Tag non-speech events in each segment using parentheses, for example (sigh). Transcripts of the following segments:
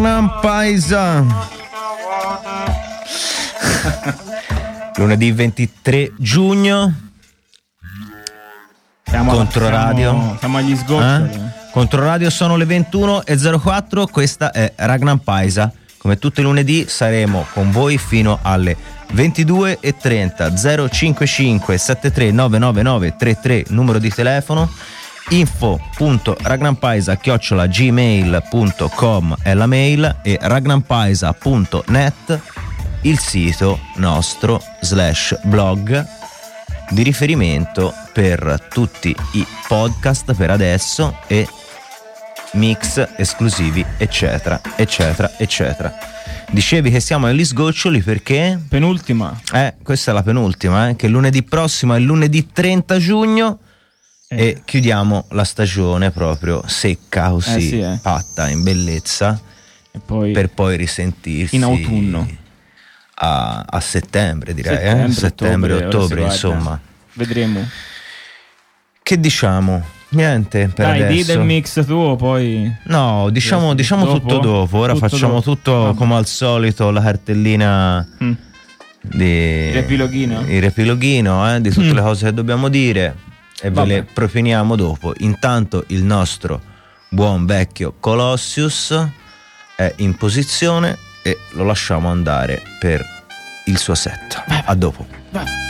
Ragnar Paisa. (laughs) Lunedì 23 giugno. Siamo, Controradio. Siamo, siamo agli sgoccioli. Eh? Controradio sono le 21.04. Questa è Ragnar Paisa. Come tutti i lunedì saremo con voi fino alle 22.30 055 73 999 33 numero di telefono info.ragnampaisa gmail.com è la mail e ragnampaisa.net il sito nostro slash blog di riferimento per tutti i podcast per adesso e mix esclusivi eccetera eccetera eccetera dicevi che siamo agli sgoccioli perché Penultima. eh questa è la penultima eh, che lunedì prossimo è lunedì 30 giugno Eh. e chiudiamo la stagione proprio secca così Eh sì, eh. fatta in bellezza E poi per poi risentirsi In autunno. a, a settembre direi settembre, eh? settembre ora ottobre, guarda. insomma Vedremo. che diciamo niente per Dai, di adesso del mix tuo, poi. no diciamo, diciamo dopo? tutto dopo ora Tutto facciamo dopo. tutto Vabbè. come al solito la cartellina Mm. di Il riepiloghino? il riepiloghino, eh, di tutte Mm. le cose che dobbiamo dire e ve Vabbè. le propiniamo dopo. Intanto il nostro buon vecchio Colossius è in posizione e lo lasciamo andare per il suo set. A dopo. Vai.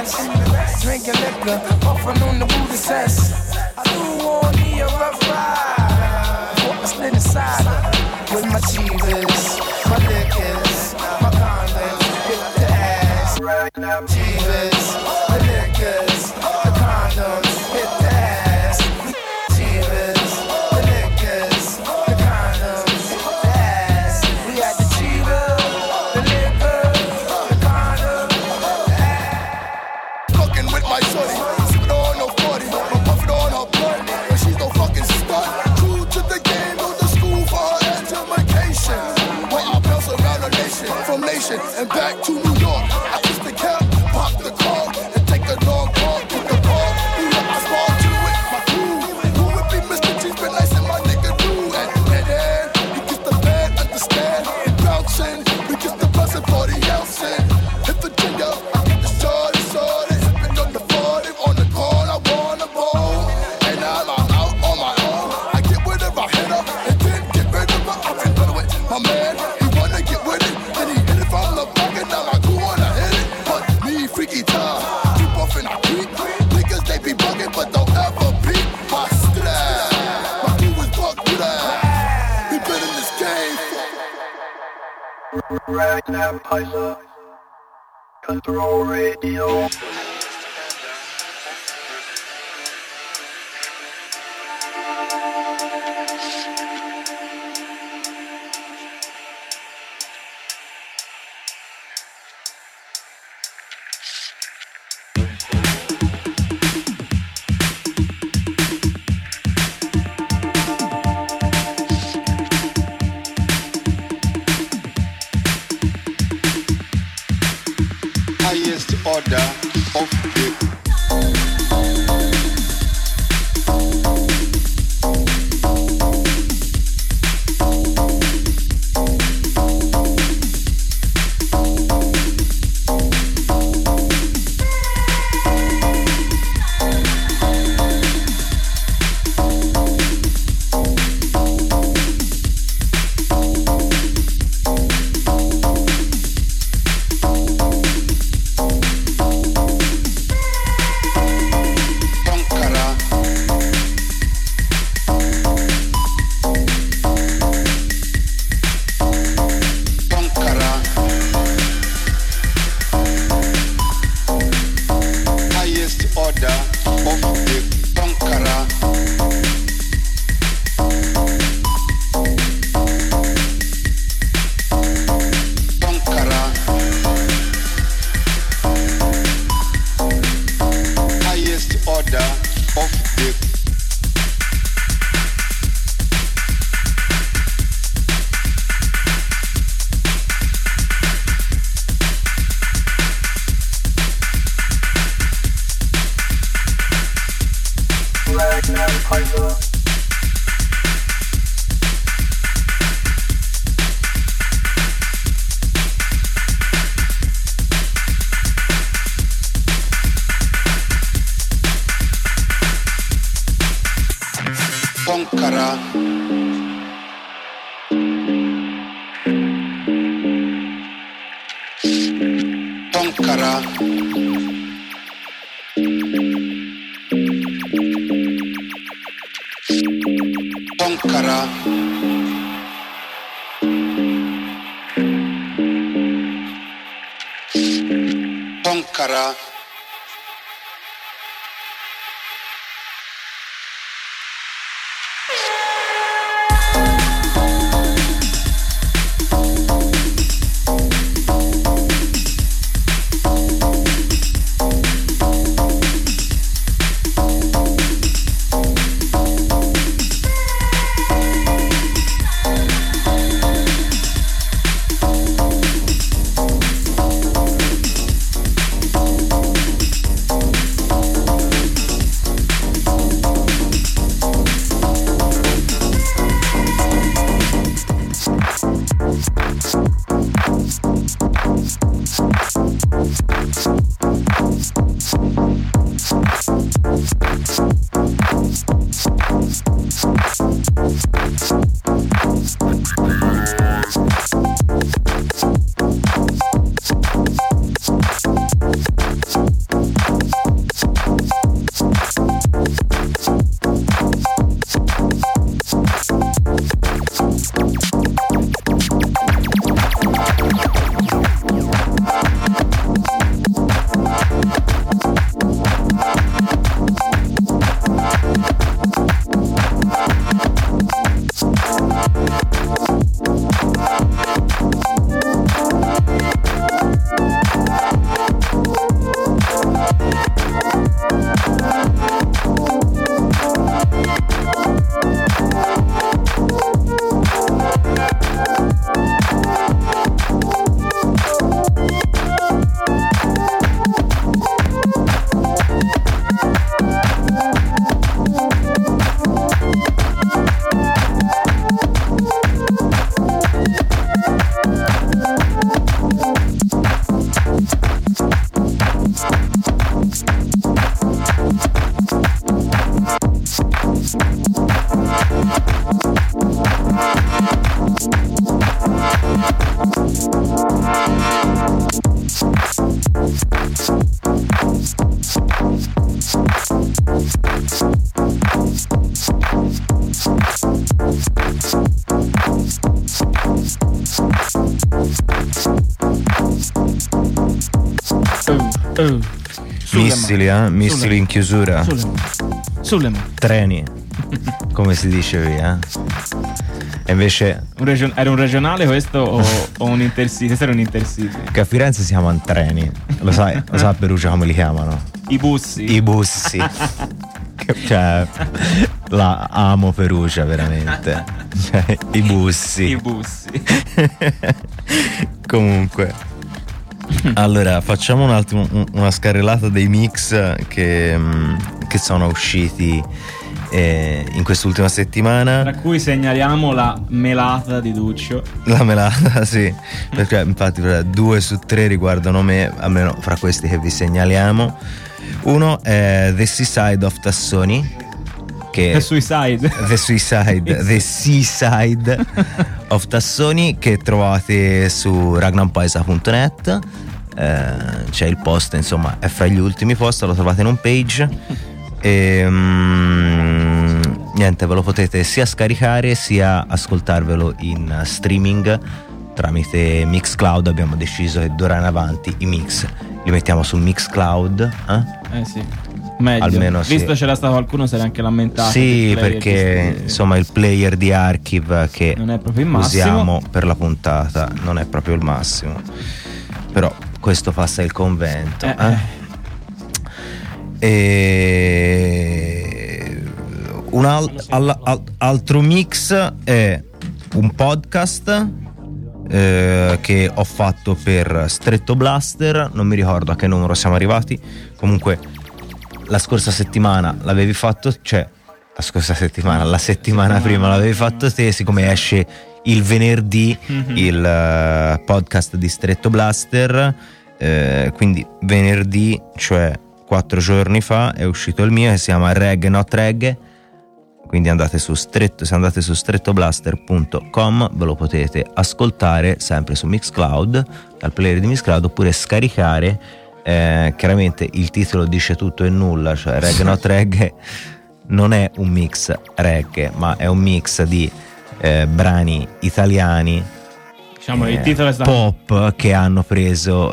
best. Drinking liquor, puffing on the booty cess. I do want me a rough ride. Walk a split inside. with my cheeses, my liquors, my condoms, hit the ass. Cheeses, Pro Radio. Missili, eh? Missili in chiusura. Sulle. Sulle. Treni, (laughs) come si dice via. E invece Un region- era un regionale questo o, o un intercity? Questo era un intercity. che a Firenze si chiamano treni. Lo sai, lo sai a Perugia come li chiamano? I bussi. I bussi. (laughs) Cioè, la amo Perugia veramente. Cioè, I bussi. I bussi. (laughs) Comunque, Allora, facciamo un attimo un- una scarrellata dei mix che, mm, che sono usciti eh, in quest'ultima settimana. Tra cui segnaliamo la melata di Duccio. La melata, (laughs) sì, perché infatti due su tre riguardano me, almeno fra questi che vi segnaliamo. Uno è The Seaside of Tassoni, che E Suicide. The Suicide, The (laughs) Seaside of Tassoni che trovate su ragnampaisa.net. Eh, c'è il post, insomma, è fra gli ultimi post, lo trovate in un page. E mm, niente, ve lo potete sia scaricare sia ascoltarvelo in streaming tramite Mixcloud. Abbiamo deciso che d'ora in avanti i mix li mettiamo sul Mixcloud. eh? Eh sì. Meglio. Almeno sì. Visto c'era stato qualcuno se l'è anche lamentato. Sì, perché di- insomma il player di Archive che usiamo per la puntata non è proprio il massimo. Però questo passa il convento. Eh, eh. E un al- al- al- altro mix è un podcast eh, che ho fatto per Stretto Blaster, non mi ricordo a che numero siamo arrivati, comunque la scorsa settimana l'avevi fatto, cioè la scorsa settimana, la settimana prima l'avevi fatto te, siccome esce il venerdì il eh, podcast di Stretto Blaster, eh, quindi venerdì, cioè quattro giorni fa, è uscito il mio che si chiama Reg Not Reg. Quindi andate su stretto, se andate su strettoblaster.com ve lo potete ascoltare sempre su Mixcloud, dal player di Mixcloud, oppure scaricare. Eh, chiaramente il titolo dice tutto e nulla, cioè Reg Not (laughs) Reg non è un mix reggae, ma è un mix di eh, brani italiani Diciamo il eh, titolo è stato. pop che hanno preso,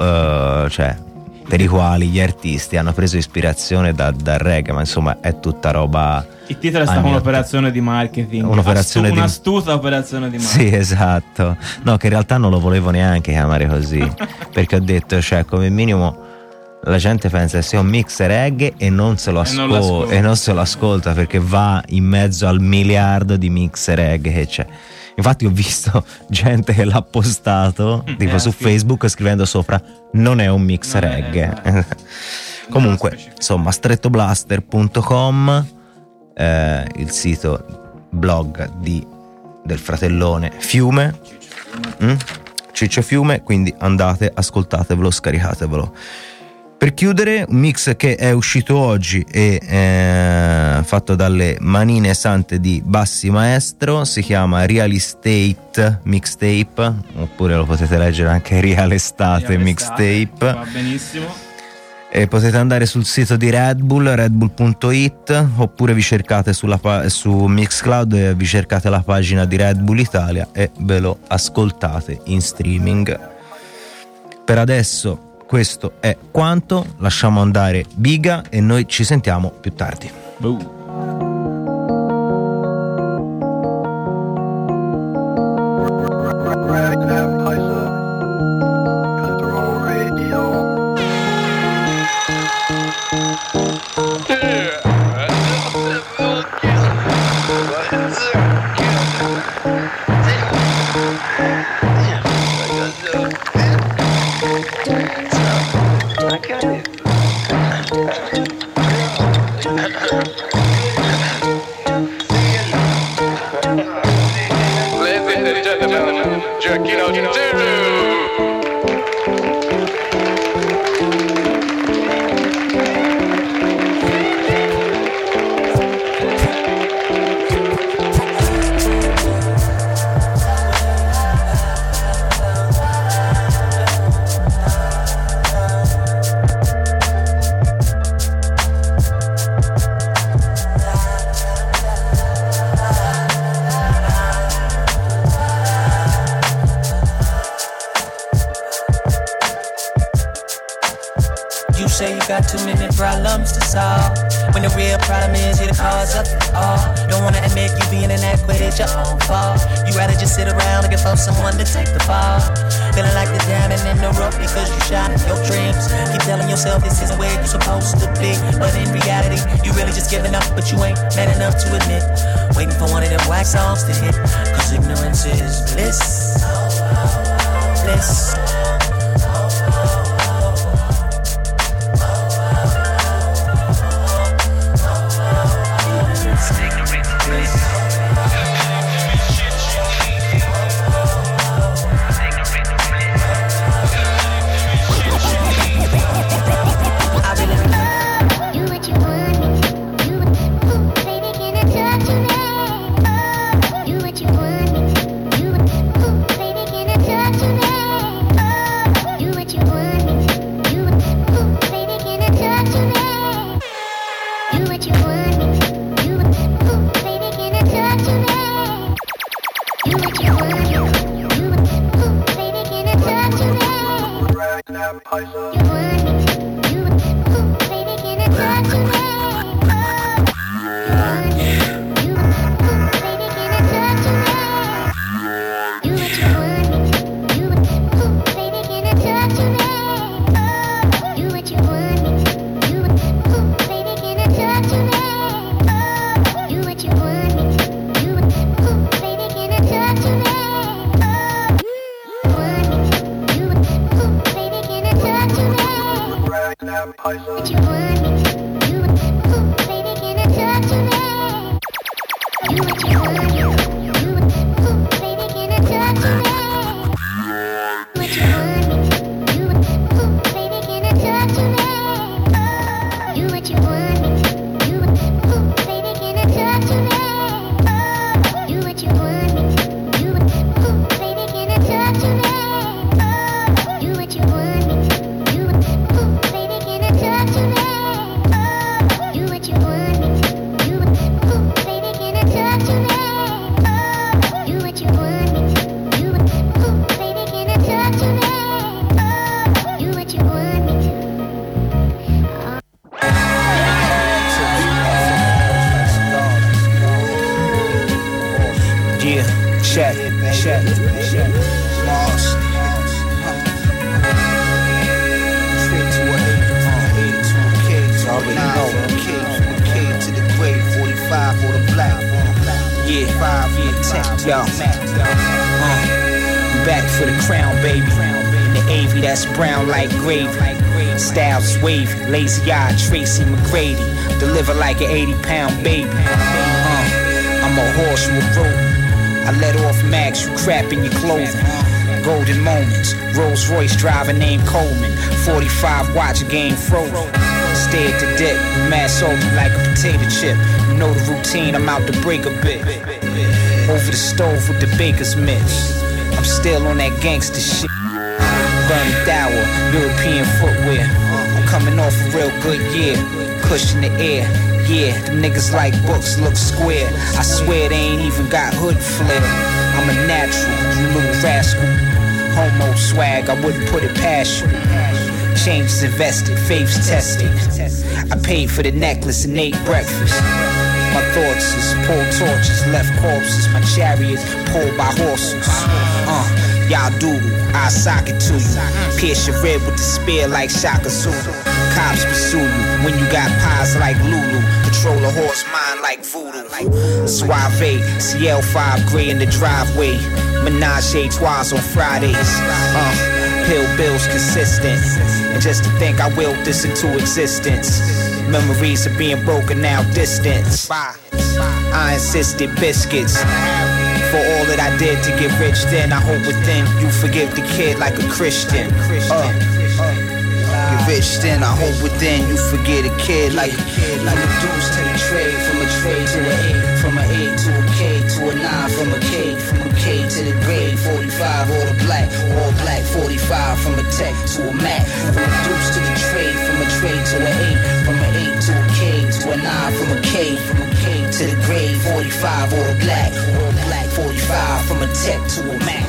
eh, cioè per i quali gli artisti hanno preso ispirazione da- dal reggae, ma insomma è tutta roba. Il titolo è stata anni un'operazione di marketing. Un'operazione Astu- di- Un'astuta operazione di marketing. Sì, esatto. No, che in realtà non lo volevo neanche chiamare così. (laughs) perché ho detto, cioè, come minimo. La gente pensa che sia un mix reggae e non se lo, ascol- ascolta. e non se lo ascolta perché va in mezzo al miliardo di mix reggae che c'è. Infatti ho visto (laughs) gente che l'ha postato tipo eh, su. Facebook scrivendo sopra non è un mix Non è, reggae. esatto. (laughs) Comunque, insomma, strettoblaster.com eh, il sito blog di, del fratellone Fiume mm? Ciccio Fiume quindi andate, ascoltatevelo, scaricatevelo per chiudere un mix che è uscito oggi e eh, fatto dalle manine sante di Bassi Maestro si chiama Real Estate Mixtape oppure lo potete leggere anche (laughs) Real Estate Real Mixtape Va benissimo. e potete andare sul sito di Red Bull, redbull.it, oppure vi cercate sulla su Mixcloud e vi cercate la pagina di Red Bull Italia e ve lo ascoltate in streaming. Per adesso questo è quanto, lasciamo andare Biga e noi ci sentiamo più tardi. Boh. Paisa. What you want like an 80 pound baby. Uh, I'm a horse with rope. I let off max, you crap in your clothing. Golden moments, Rolls Royce driver named Coleman. 45 watch a game frozen. Stay at the dip, mad salty like a potato chip. You know the routine, I'm out to break a bit. Over the stove with the baker's mitch. I'm still on that gangster shit. Burn Dower, European footwear. I'm coming off a real good year. Cushion the air. Yeah, niggas like books look square. I swear they ain't even got hood flair. I'm a natural, you little rascal. Homo swag, I wouldn't put it past you. Changes invested, faiths tested. I paid for the necklace and ate breakfast. My thoughts is pull torches, left corpses. My chariots pulled by horses. Uh, y'all doodle, I sock it to you. Pierce your rib with the spear like Shaka Zulu. Cops pursue you when you got pies like Lulu. Control a horse mind like voodoo. Suave, CL5 gray in the driveway. Menage a trois on Fridays. Uh, pill bills consistent. And just to think I willed this into existence. Memories of being broken now distance. I insisted biscuits. For all that I did to get rich then, I hope within you forgive the kid like a Christian. Uh, rich then, I hope within you forget a kid like like a deuce to the trade, from a trade to an eight, from an eight to a K to a nine, from a K, from a K to the grade, 45 all the black, all black, 45 from a tech to a Mac, from a deuce to the trade, from a trade to an eight, from an eight to a K to a nine, from a K, from a K to the grade, 45 all the black, all black, 45 from a tech to a Mac.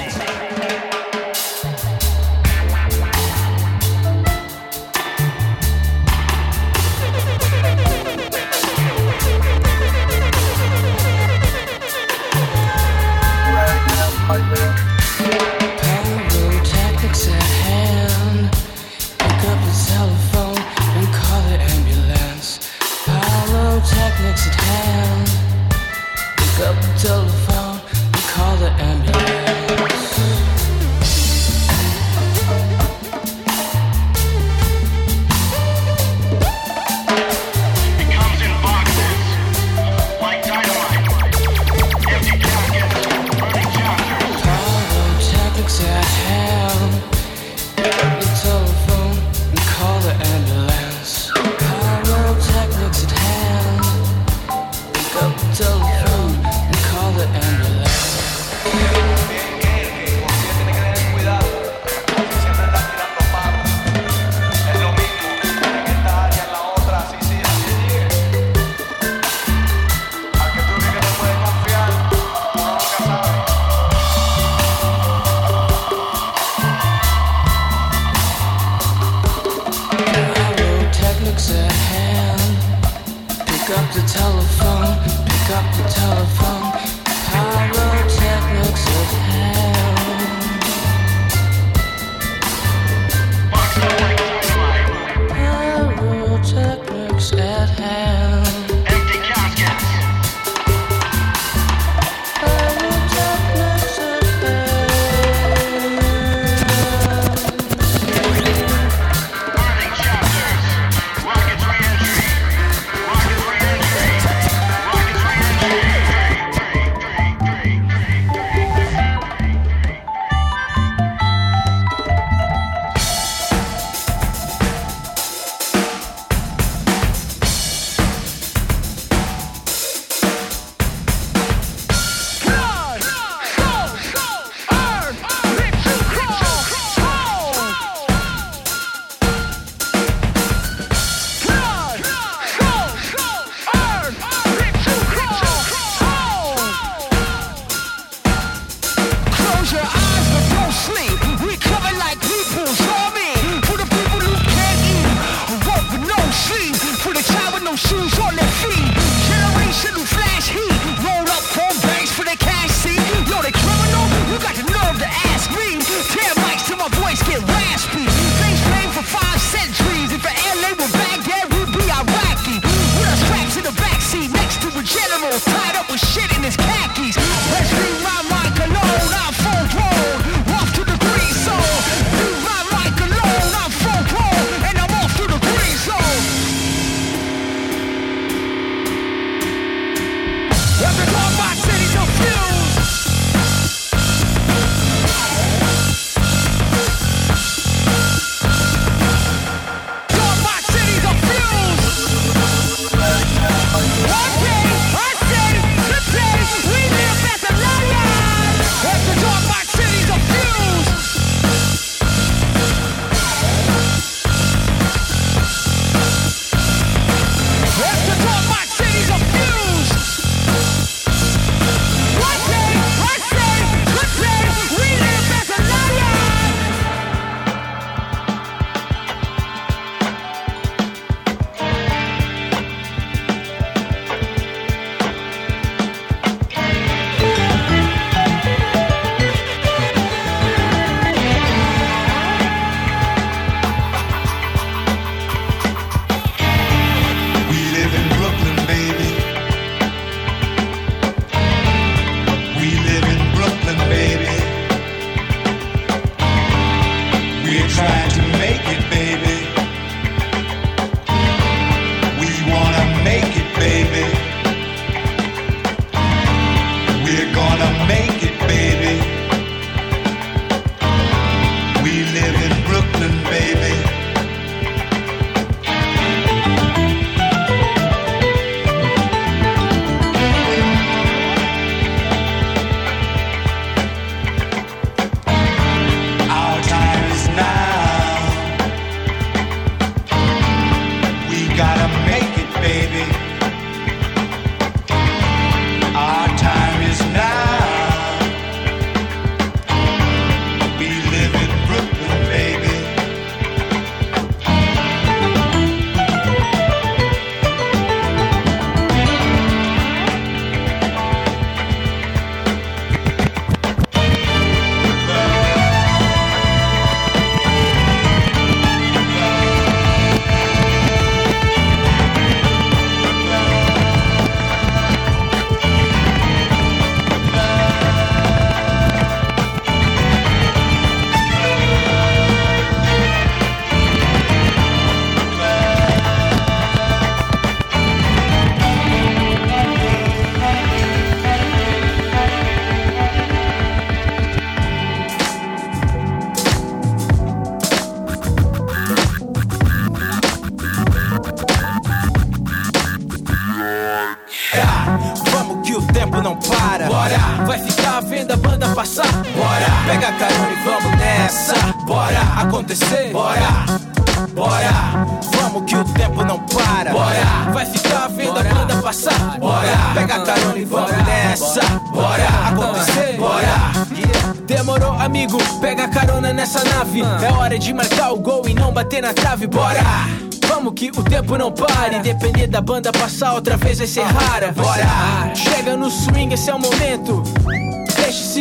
Bater na trave. Bora! Vamos que o tempo não pare. Depender da banda passar outra vez vai ser rara. Bora! Chega no swing, esse é o momento.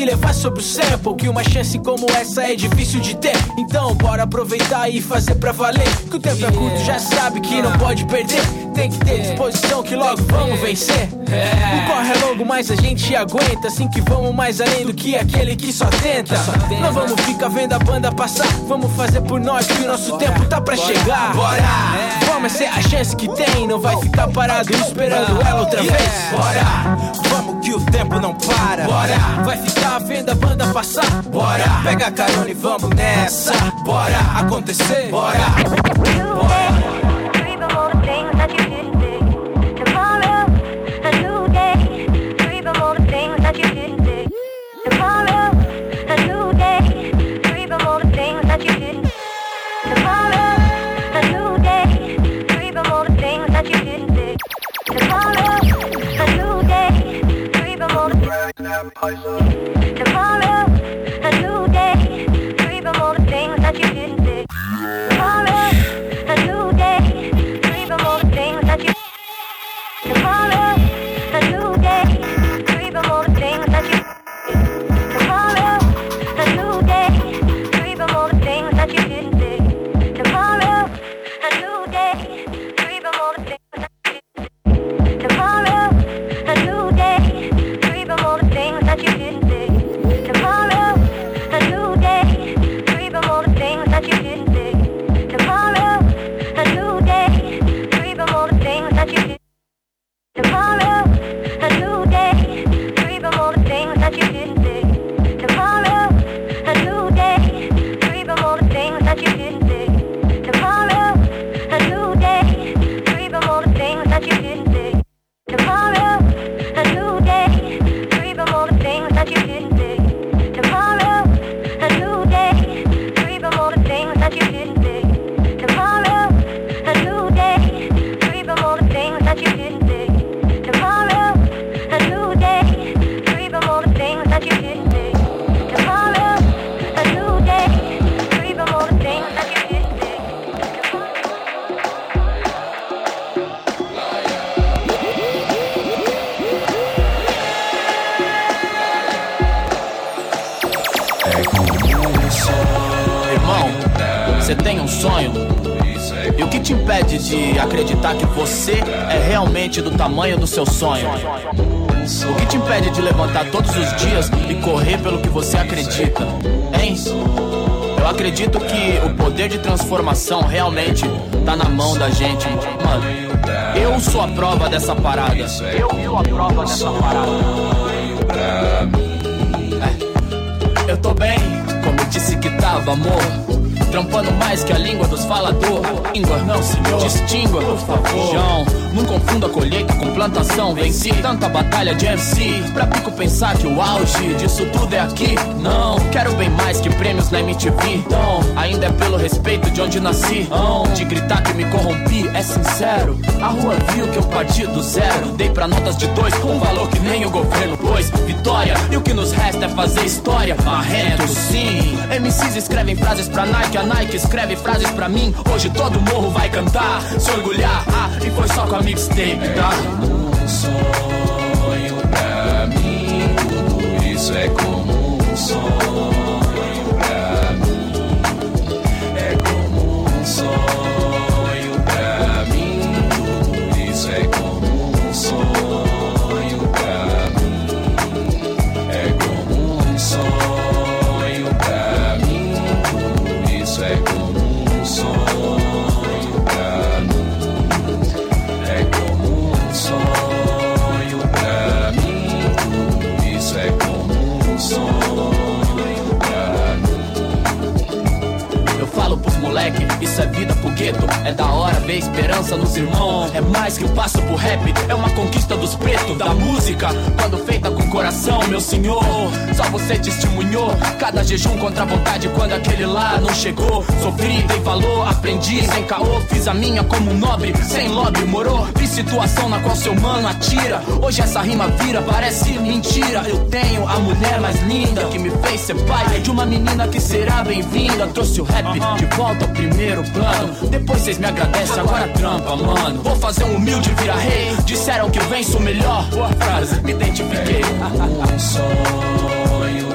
Levar sobre o sample Que uma chance como essa é difícil de ter. Então bora aproveitar e fazer pra valer. Que o tempo é curto, já sabe que não pode perder. Tem que ter disposição que logo vamos vencer. O corre é longo, mas a gente aguenta. Assim que vamos mais além do que aquele que só tenta. Não vamos ficar vendo a banda passar. Vamos fazer por nós que o nosso tempo tá pra chegar. Bora! Vamos ser a chance que tem. Não vai ficar parado esperando ela outra vez. Bora! Tempo não para Bora! Vai ficar vendo a banda passar Bora! Pega a carona e vamos nessa Bora! Acontecer Bora! Dream of Vampire. Sonho? O que te impede de levantar todos os dias e correr pelo que você acredita? Hein? Eu acredito que o poder de transformação realmente tá na mão da gente, mano. Eu sou a prova dessa parada. Eu sou a prova dessa parada. É. Eu tô bem, como disse que tava, amor. Trampando mais que a língua dos falador. Língua, não, senhor. Distingua, por favor. João, não confunda colheita com plantação. Venci tanta batalha de MC. Pra pico pensar que o auge disso tudo é aqui. Não, quero bem mais que prêmios na MTV. Então, ainda é pelo respeito de onde nasci. De gritar que me corrompi, é sincero. A rua viu que eu parti do zero. Dei pra notas de dois, um valor que nem o governo pôs. Vitória, e o que nos resta é fazer história. Marrento, sim. MCs escrevem frases pra Nike, a Nike escreve frases pra mim. Hoje todo morro vai cantar, se orgulhar. Ah, e foi só com a mixtape, tá? Um sonho pra mim, tudo isso é como um sonho gueto. É da hora ver esperança nos irmãos. É mais que um passo pro rap, é uma conquista dos pretos. Da música, quando feita com coração, meu senhor. Só você testemunhou cada jejum contra a vontade quando aquele lá não chegou. Sofri, dei valor, aprendi sem caô. Fiz a minha como um nobre, sem lobby, morou. Situação na qual seu mano atira. Hoje essa rima vira, parece mentira. Eu tenho a mulher mais linda que me fez ser pai de uma menina que será bem-vinda. Trouxe o rap de volta ao primeiro plano. Depois vocês me agradecem, agora trampa, mano. Vou fazer um humilde vira rei. Disseram que venço melhor. Boa frase, me identifiquei. (laughs) Um sonho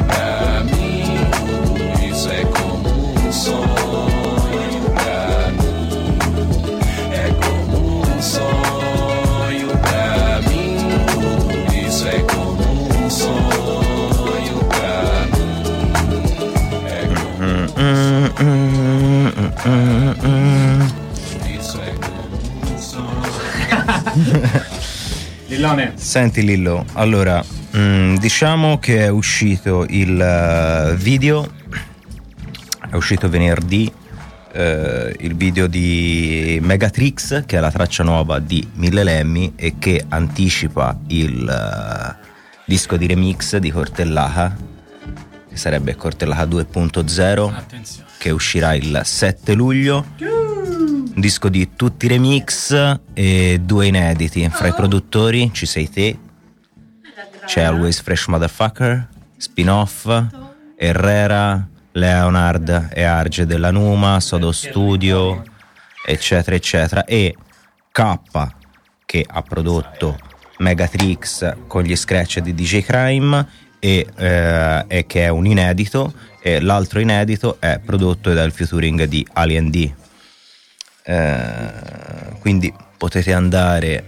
como um sonho. Lillone. Senti Lillo, allora, mm, diciamo che è uscito il eh, video, è uscito venerdì eh, il video di Megatrix, che è la traccia nuova di Mille Lemmi e che anticipa il eh, disco di remix di Cortellaca, che sarebbe Cortellaca 2.0, Attenzione. Che uscirà il 7 luglio. Un disco di tutti i remix e due inediti. Fra i produttori ci sei te, c'è Always Fresh Motherfucker, spin-off, Herrera, Leonard e Arge della Numa, Sodo Studio, eccetera, eccetera. E K che ha prodotto Megatrix con gli scratch di DJ Crime e, eh, e che è un inedito. E l'altro inedito è prodotto dal featuring di Alien D. Eh, quindi potete andare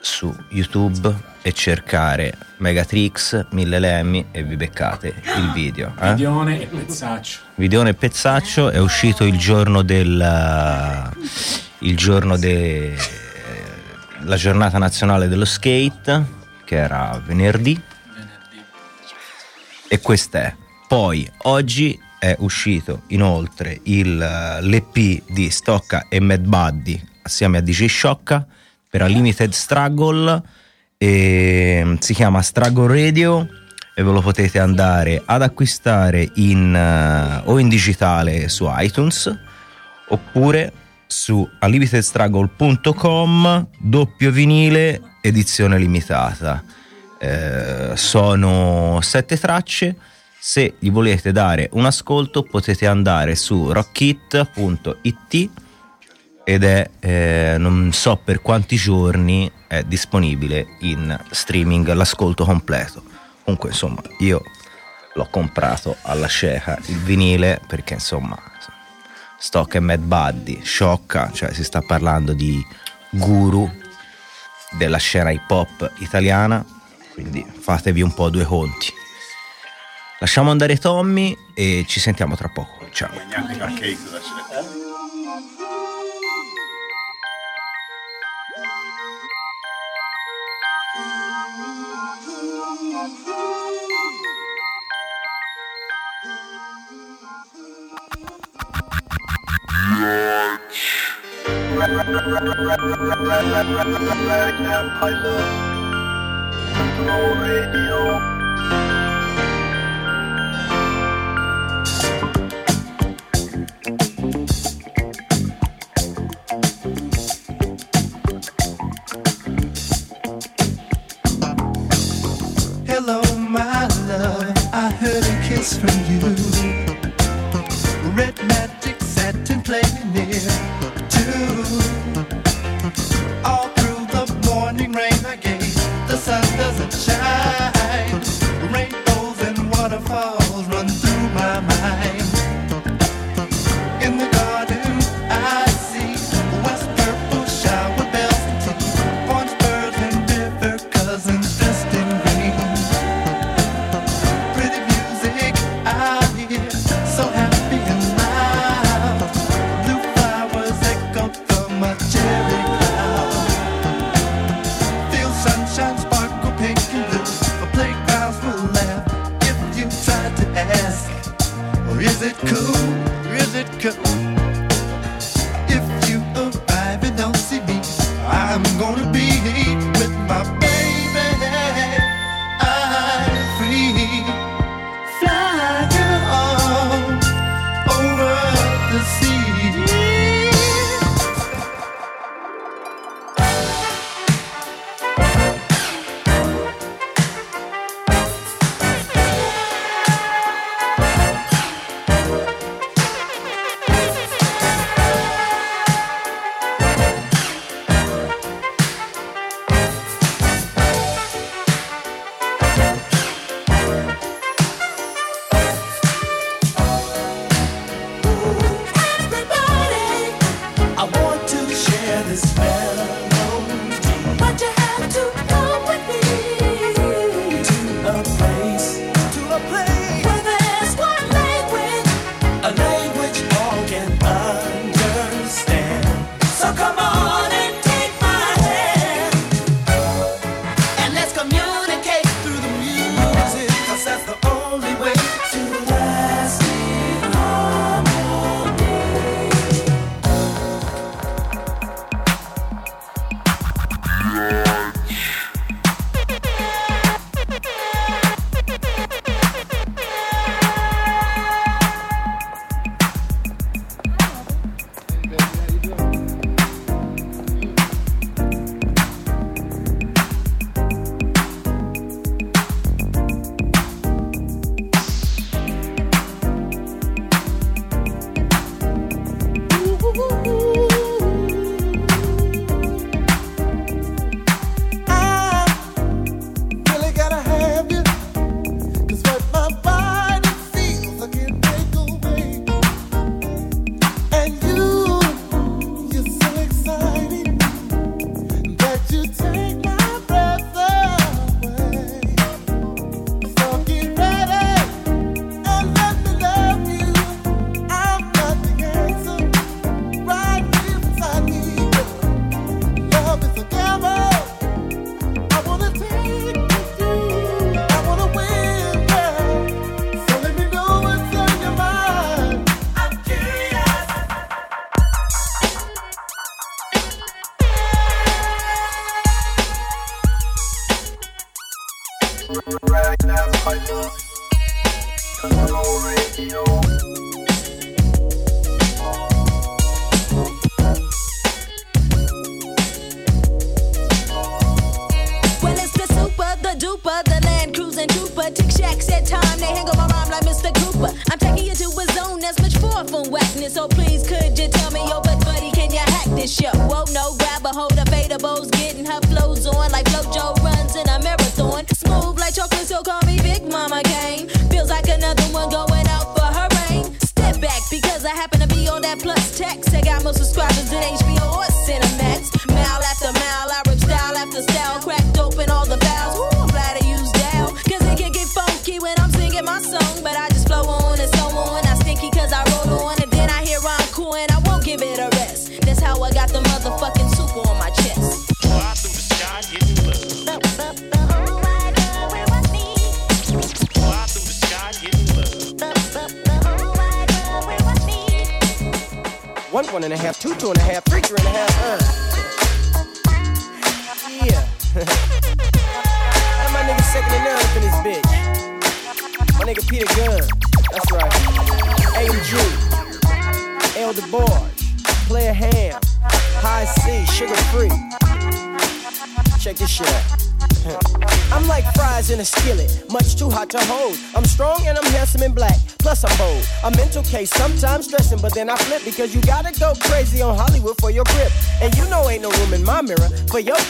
su YouTube e cercare Megatrix, Mille Lemmi e vi beccate il video. eh? Videone e pezzaccio. Videone e pezzaccio è uscito il giorno del il giorno de la giornata nazionale dello skate che era venerdì e quest'è poi oggi è uscito inoltre il, l'EP di Stocca e Mad Buddy assieme a DJ Sciocca per Unlimited Struggle e si chiama Struggle Radio e ve lo potete andare ad acquistare in, eh, o in digitale su iTunes oppure su unlimitedstruggle.com doppio vinile edizione limitata Eh, sono sette tracce. Se gli volete dare un ascolto potete andare su rockit.it ed è eh, non so per quanti giorni è disponibile in streaming l'ascolto completo. Comunque insomma io l'ho comprato alla cieca il vinile perché insomma Stock e Mad Buddy sciocca cioè si sta parlando di guru della scena hip hop italiana quindi fatevi un po' due conti. Lasciamo andare Tommy e ci sentiamo tra poco. Ciao. Love. I heard a kiss from you. Red magic satin playing near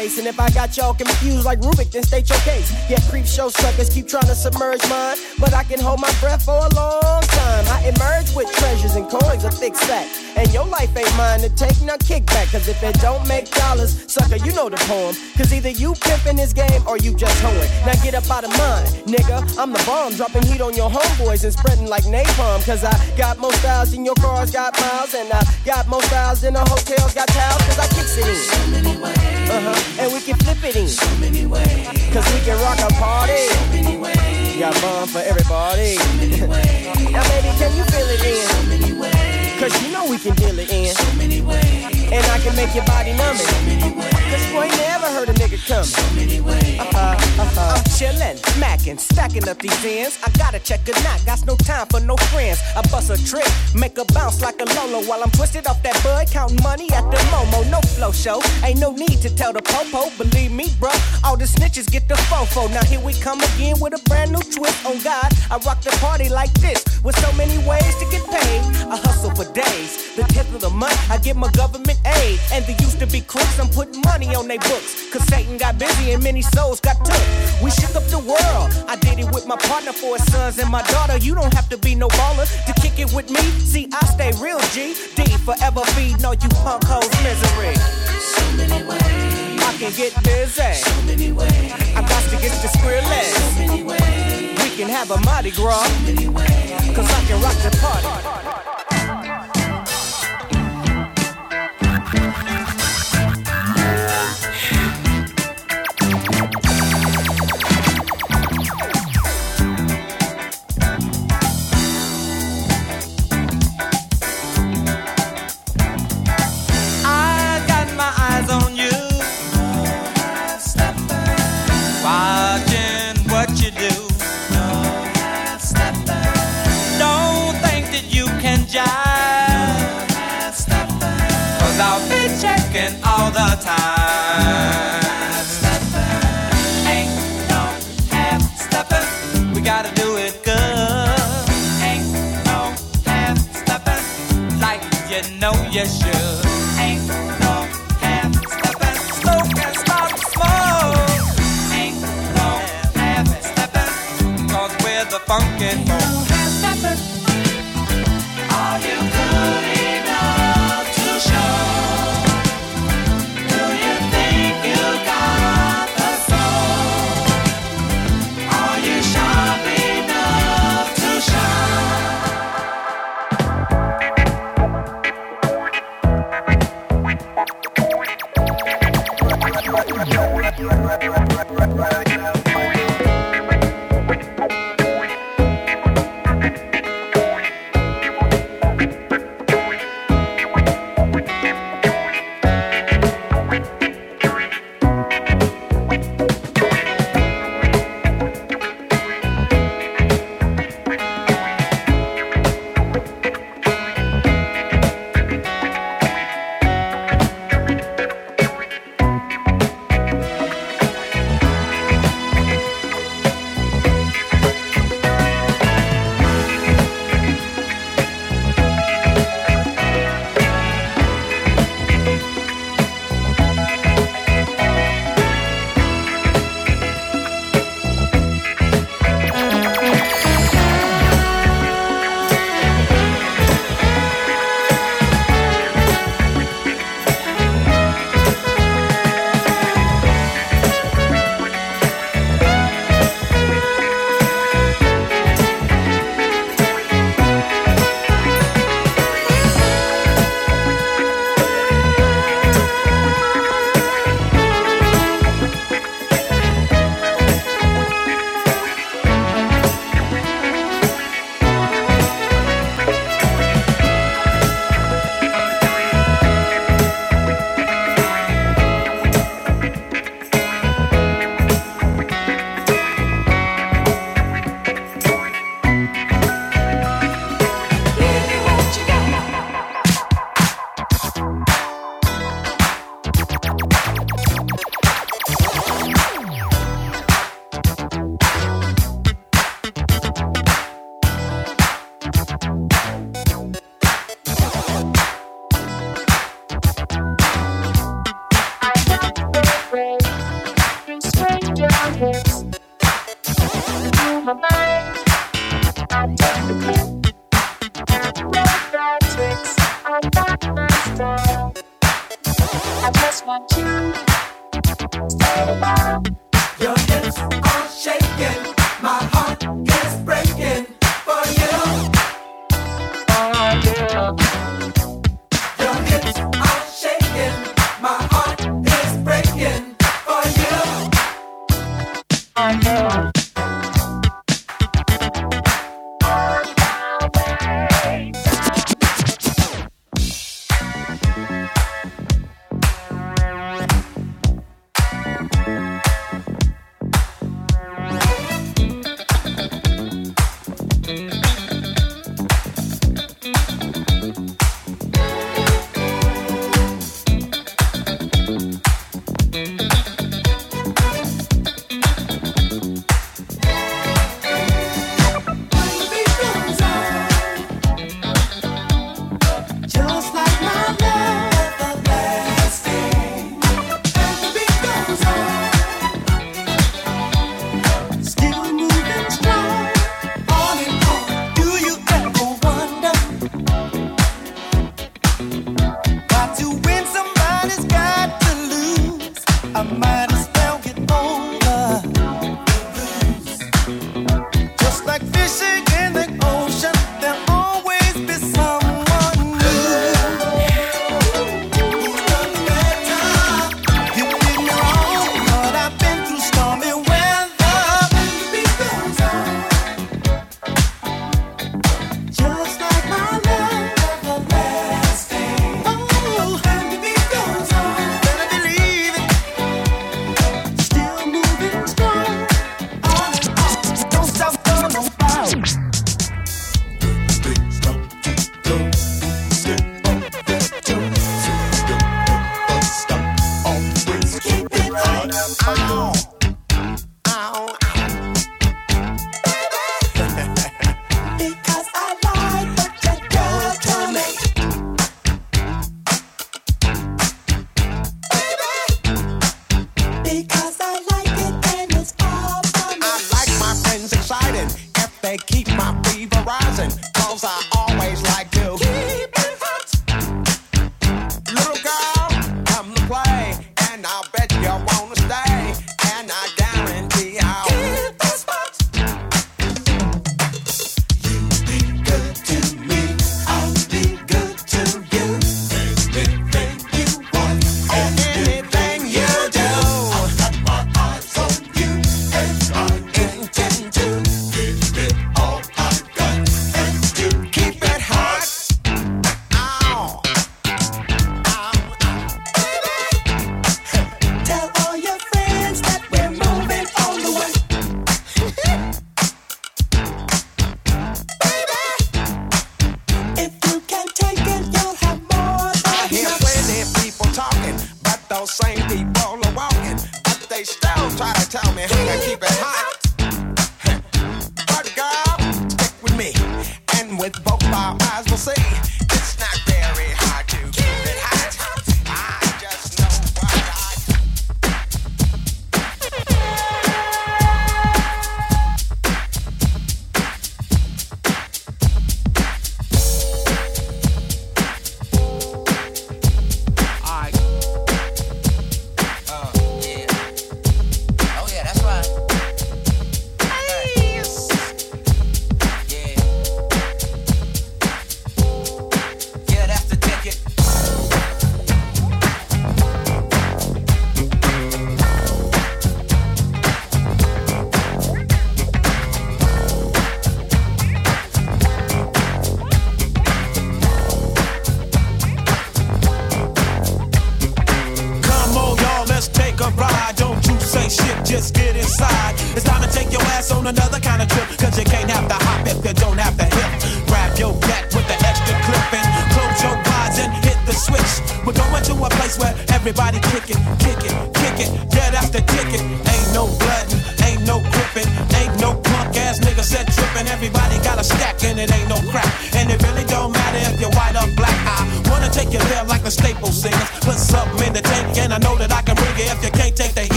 face. And if I got y'all confused like Rubik, then state your case. Yeah, creep show suckers keep trying to submerge mine, but I can hold my breath for a long time. I emerge with treasures and coins, a thick sack. Life ain't mine to take no kickback. Cause if it don't make dollars, sucker, you know the poem. Cause either you pimpin' this game or you just hoeing. Now get up out of mine, nigga. I'm the bomb, dropping heat on your homeboys and spreading like napalm. Cause I got more styles than your cars got miles. And I got more styles than the hotels got towels. Cause I kicks it in. So many ways. Uh huh. And we can flip it in. So many ways. Cause we can rock a party. So many ways. Got bomb for everybody. So many ways. (laughs) now, baby, can you feel it in? So many ways. Cause you know we can deal it in. So many ways. And I can make your body numb it. Cause ain't never heard a nigga ways. Uh-huh, uh-huh. I'm chillin', smacking, stacking up these ends. I gotta check a knot, got no time for no friends. I bust a trick, make a bounce like a Lolo while I'm twisted off that bud, counting money at the Momo. No flow show, ain't no need to tell the popo. Believe me, bruh, all the snitches get the fofo. Now here we come again with a brand new twist. On God, I rock the party like this with so many ways to get paid. I hustle for days. The 10th of the month, I get my government aid. And they used to be crooks, I'm putting money on their books. Cause Satan got busy and many souls got took. We shook up the world. I did it with my partner his sons and my daughter. You don't have to be no baller to kick it with me. See, I stay real G. D forever feeding all you punk hoes misery. So many ways. I can get busy. So many ways. I got to get the squirreless. So many ways. We can have a Mardi Gras. So many ways. Cause I can rock the party. yes, sure.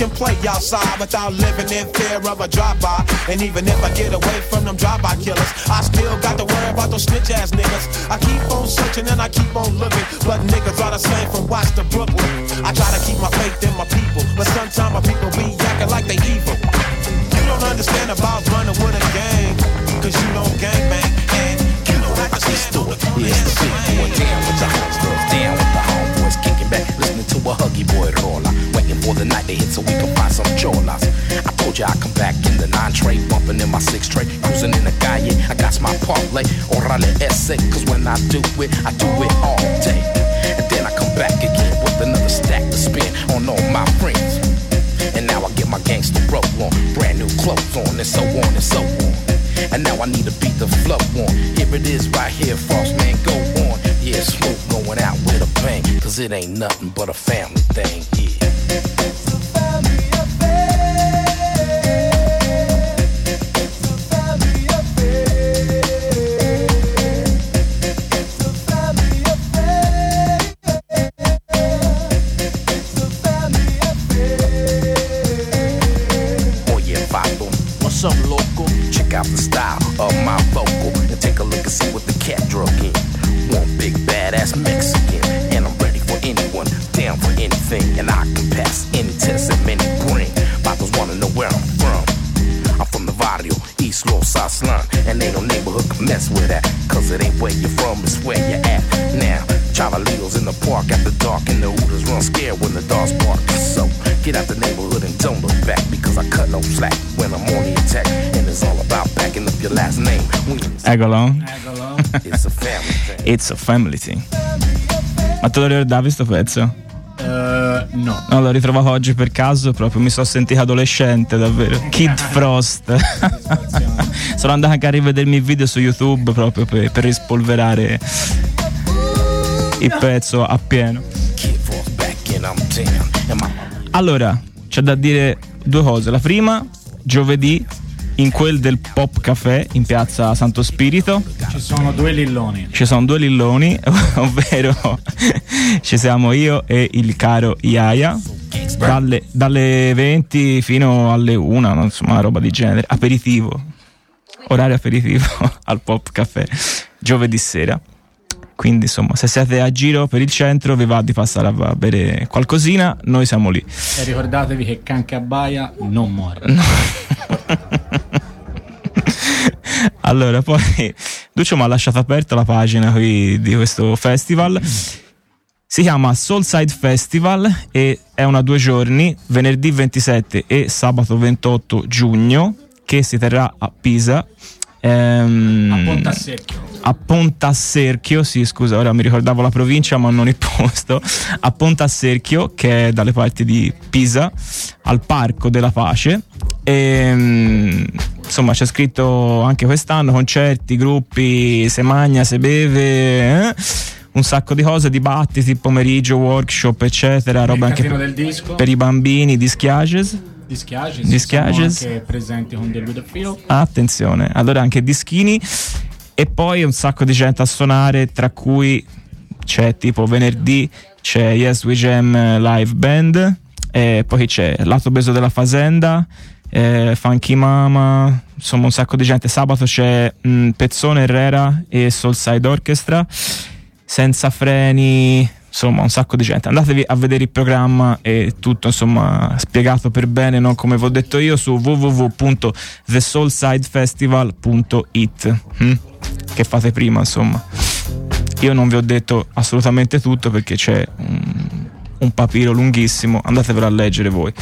Can play outside without living in fear of a drive-by. And even back in the nine tray, bumping in my six tray, cruising in the calle. I got my parlay, orale ese, cause when I do it, I do it all day. And then I come back again with another stack to spin on all my friends. And now I get my gangster roll on, brand new clothes on, and so on and so on. And now I need to beat the flow on. Here it is right here, Frost man, go on. Yeah, smoke going out with a bang, cause it ain't nothing but a family thing, yeah. Eccolo. it's a family thing. It's a family thing. Ma te lo ricordavi sto pezzo? Eh, no. No, l'ho ritrovato oggi per caso, proprio mi sono sentito adolescente, davvero. Kid Frost. Sono andato anche a rivedermi il video su YouTube proprio per, per rispolverare il pezzo appieno. Allora, c'è da dire due cose. La prima, giovedì, in quel del Pop Café in piazza Santo Spirito. Ci sono due lilloni. Ci sono due lilloni, (laughs) ovvero (laughs) ci siamo io e il caro Iaia. Dalle, dalle 20 fino alle 1, non insomma, una roba di genere. Aperitivo, orario aperitivo (laughs) al Pop Café, giovedì sera. Quindi, insomma, se siete a giro per il centro, vi va di passare a bere qualcosina, noi siamo lì. E ricordatevi che Canche a Baia non muore. Allora, poi Duccio mi ha lasciato aperta la pagina qui di questo festival. Si chiama Soulside Festival e è una due giorni, venerdì 27 e sabato 28 giugno, che si terrà a Pisa. Ehm, A Pontasecchio. a Pontasserchio, sì scusa, ora mi ricordavo la provincia ma non il posto, a Pontasserchio che è dalle parti di Pisa, al Parco della Pace. E, mm, insomma c'è scritto anche quest'anno concerti, gruppi, se magna, se beve, eh? un sacco di cose, dibattiti, pomeriggio, workshop eccetera, roba anche per, del per i bambini, dischiages. Dischiages. Dischiages. Siamo anche presenti con The Ludophile. Attenzione, allora anche dischini e poi un sacco di gente a suonare, tra cui c'è tipo venerdì c'è Yes We Jam Live Band, e poi c'è Lato Beso della Fazenda, eh, Funky Mama, insomma un sacco di gente. Sabato c'è mh, Pezzone Herrera e Soulside Orchestra, Senza Freni, insomma un sacco di gente. Andatevi a vedere il programma e tutto insomma spiegato per bene, non come vi ho detto io, su www.thesoulsidefestival.it hm? che fate prima insomma. Io non vi ho detto assolutamente tutto perché c'è un, un papiro lunghissimo, andatevelo a leggere voi.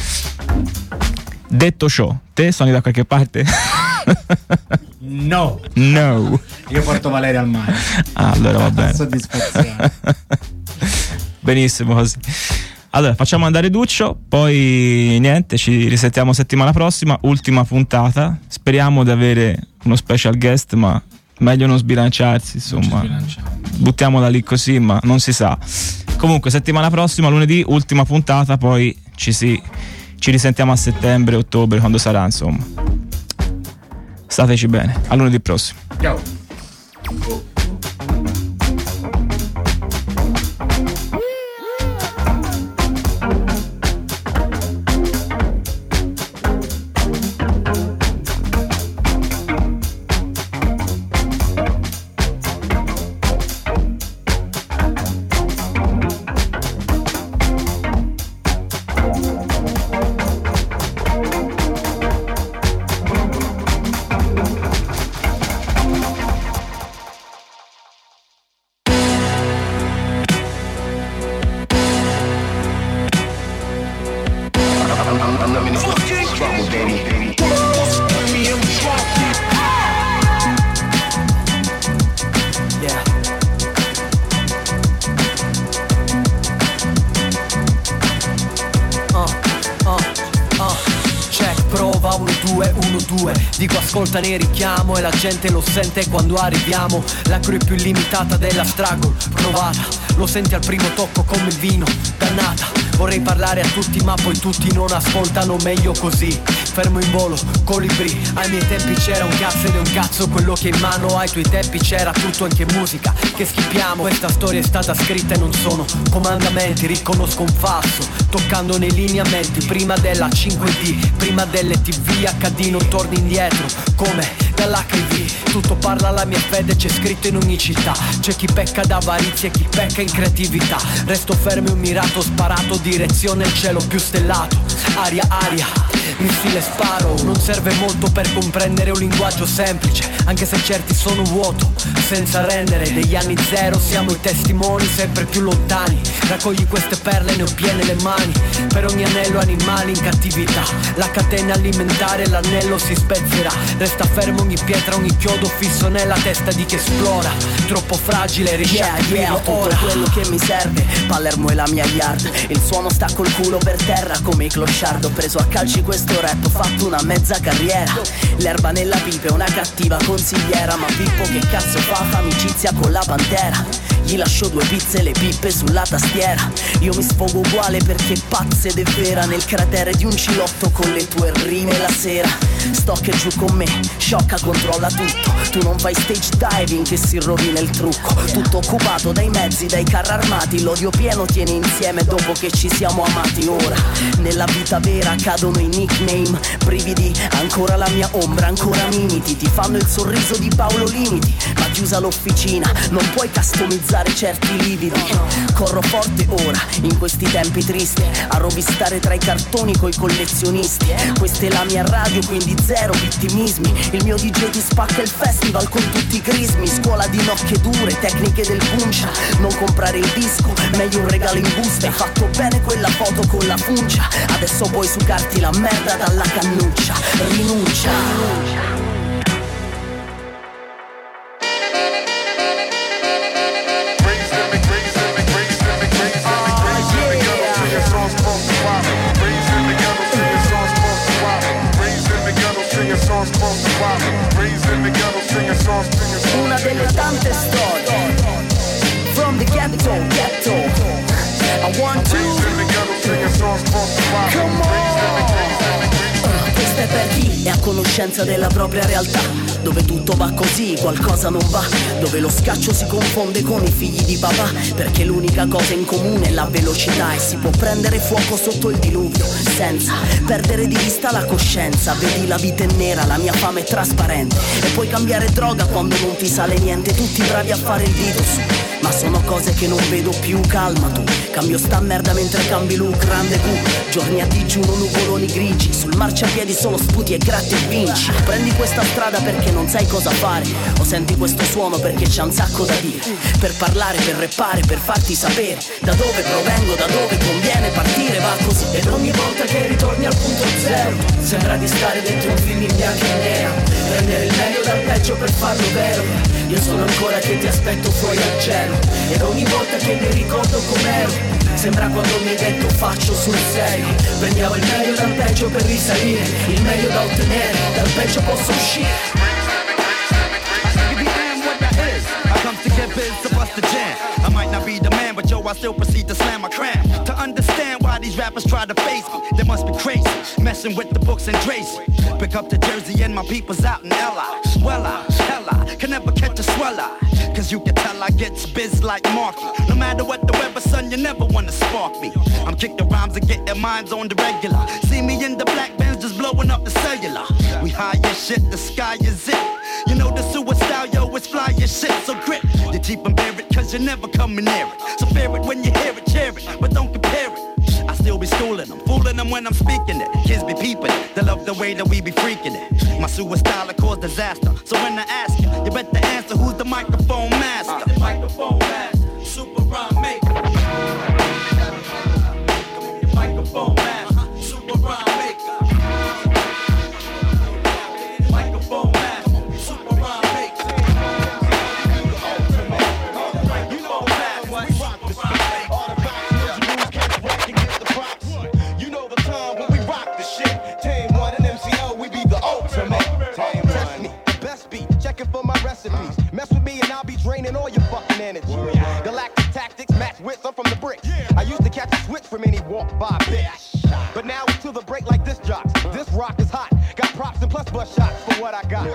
Detto ciò, te suoni da qualche parte? (laughs) No. no. Io porto Valeria al mare. Ah, allora va bene. Soddisfazione. (laughs) Benissimo così. Allora, facciamo andare Duccio, poi niente, ci risentiamo settimana prossima, ultima puntata. Speriamo di avere uno special guest, ma meglio non sbilanciarsi, insomma. Buttiamola lì così, ma non si sa. Comunque, settimana prossima, lunedì, ultima puntata, poi ci, si, ci risentiamo a settembre, ottobre, quando sarà, insomma. Stateci bene, a lunedì prossimo. Ciao. Ne richiamo e la gente lo sente quando arriviamo. La crew più limitata della struggle Provata, lo senti al primo tocco come il vino Dannata, vorrei parlare a tutti ma poi tutti non ascoltano meglio così Fermo in volo, colibri. Ai miei tempi c'era un cazzo ed un cazzo quello che in mano Ai tuoi tempi c'era tutto anche musica Che schippiamo, questa storia è stata scritta e non sono comandamenti Riconosco un falso, toccando nei lineamenti Prima della 5D, prima delle tv HD non torni indietro Come dall'HIV Tutto parla la mia fede, c'è scritto in ogni città. C'è chi pecca d'avarizia e chi pecca in creatività. Resto fermo e un mirato sparato Direzione il cielo più stellato. Aria, aria Missile sparo, non serve molto per comprendere un linguaggio semplice Anche se certi sono vuoto, senza rendere Degli anni zero siamo i testimoni sempre più lontani. Raccogli queste perle, ne ho piene le mani. Per ogni anello animali in cattività. La catena alimentare, l'anello si spezzerà. Resta fermo ogni pietra, ogni chiodo fisso nella testa di chi esplora. Troppo fragile, Yeah, ricerca yeah, tutto ora. quello che mi serve Palermo è la mia yard. Il suono sta col culo per terra come i clochard. Ho preso a calci questo rap, ho fatto una mezza carriera L'erba nella pipe è una cattiva consigliera Ma Pippo che cazzo fa? Fa amicizia con la pantera gli lascio due pizze e le pippe sulla tastiera. Io mi sfogo uguale perché pazza ed è vera. Nel cratere di un cilotto con le tue rime la sera. Stock e giù con me, sciocca controlla tutto. Tu non fai stage diving che si rovina il trucco. Tutto occupato dai mezzi, dai carri armati. L'odio pieno tiene insieme dopo che ci siamo amati. Ora Nella vita vera cadono i nickname. Brividi, ancora la mia ombra, ancora mimiti Ti fanno il sorriso di Paolo Limiti Ma chiusa l'officina, non puoi customizzare certi lividi. Corro forte ora, in questi tempi tristi A rovistare tra i cartoni coi collezionisti Questa è la mia radio, quindi zero vittimismi. Il mio DJ ti spacca il festival con tutti i crismi. Scuola di nocche dure, tecniche del puncia Non comprare il disco, meglio un regalo in busta. Hai fatto bene quella foto con la funcia. Adesso puoi sucarti la merda dalla cannuccia. Rinuncia Una delle tante storie. From the ghetto, ghetto. I want to. È a conoscenza della propria realtà. Dove tutto va così, qualcosa non va. Dove lo scaccio si confonde con i figli di papà. Perché l'unica cosa in comune è la velocità E si può prendere fuoco sotto il diluvio Senza perdere di vista la coscienza. Vedi la vita è nera, la mia fame è trasparente. E puoi cambiare droga quando non ti sale niente. Tutti bravi a fare il dito su ma sono cose che non vedo più, calma tu. Cambio sta merda mentre cambi look, grande V Giorni a digiuno, nuvoloni grigi. Sul marciapiedi solo sputi e gratti e vinci. Prendi questa strada perché non sai cosa fare. O senti questo suono perché c'è un sacco da dire. Per parlare, per reppare, per farti sapere. Da dove provengo, da dove conviene partire, va così. Ed ogni volta che ritorni al punto zero Sembra di stare dentro un film in bianco e nero Prendere il meglio dal peggio per farlo vero. Io sono ancora che ti aspetto fuori al cielo. Ed ogni volta che mi ricordo com'ero Sembra quando mi hai detto faccio sul serio. Prendiamo il meglio dal peggio per risalire Il meglio da ottenere, dal peggio posso uscire biz to bust the jam. I might not be the man, but yo, I still proceed to slam my cram. To understand why these rappers try to face me, they must be crazy. Messing with the books and Tracy. Pick up the jersey and my people's out in L.I. Well, I, hell, I can never catch a swell I. Cause you can tell I get biz like Marky. No matter what the weather, son, you never wanna spark me. I'm kicking the rhymes and getting minds on the regular. See me in the black bands just blowing up the cellular. We high as shit, the sky is it. You know the suicide, yo, it's fly as shit, so grip. You keep and it, cause you're never coming near it. So fear it when you hear it, cheer it, but don't compare it. I still be schooling them, fooling them when I'm speaking it. Kids be peeping it, they love the way that we be freaking it. My suicide cause disaster. So when I ask you, you better answer who's the microphone master. The microphone master, super rhyme maker. Microphone master, from any walk by bitch. But now it's to the break like this jocks. This rock is hot. Got props and plus bus shots for what I got.